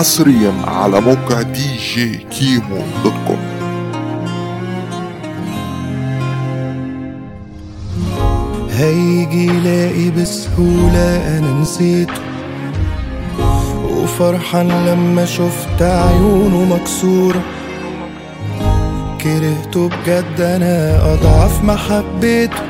حصريا على موقع دي جي كيمو dot com هيجي يلاقي بسهولة أنا نسيته وفرحان لما شفت عيونه مكسورة. كرهته بجد أنا أضعف ما حبيته.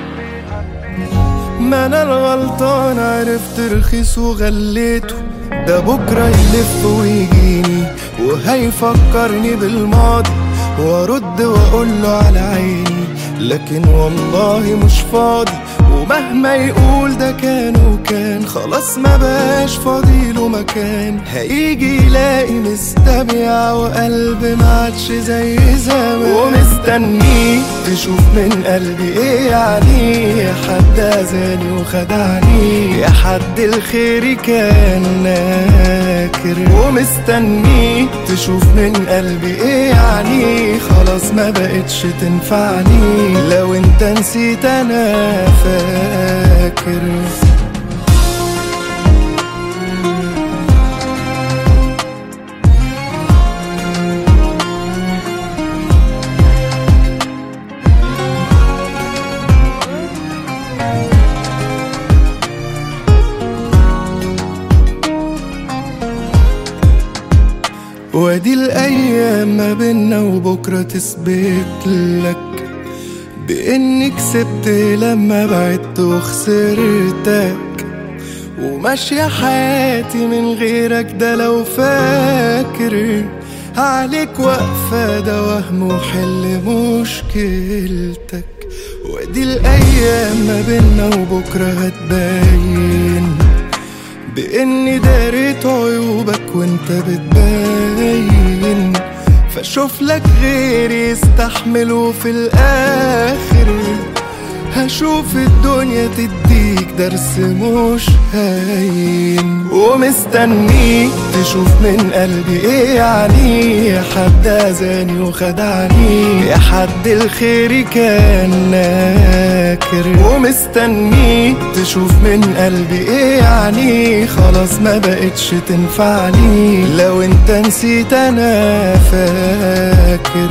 ما أنا الغلطان عرفت رخيص وغليته. ده بكرة يلف ويجيني وهيفكرني بالماضي وأرد وأقول له على عيني لكن والله مش فاضي ومهما يقول ده كان وكان خلاص ما بقاش فاضيله مكان. هيجي يلاقي مستبيع وقلب ما عادش زي زمان. ومستنيه تشوف من قلبي إيه يعني يا حد اذاني وخدعني يا حد الخير كان ناكر. ومستنيه تشوف من قلبي إيه يعني. خلاص ما بقتش تنفعني. لو انت نسيت أنا فاكر. وادي الأيام ما بينا وبكرة تثبت لك باني كسبت لما بعدت وخسرتك. وماشية حياتي من غيرك ده لو فاكر. عليك واقفة ده وهم وحل مشكلتك. وادي الأيام ما بينا وبكرة هتبين بإني داريت عيوبك وإنت بتبين. فشوف لك غيري يستحمل وفي الآخر. هشوف الدنيا تديك درس مش هين. ومستنيك تشوف من قلبي إيه يعني. حد اذاني وخدعني. يا حد الخير كان ناكر. ومستنيك تشوف من قلبي إيه يعني. خلاص ما بقتش تنفعني. لو انت نسيت أنا فاكر.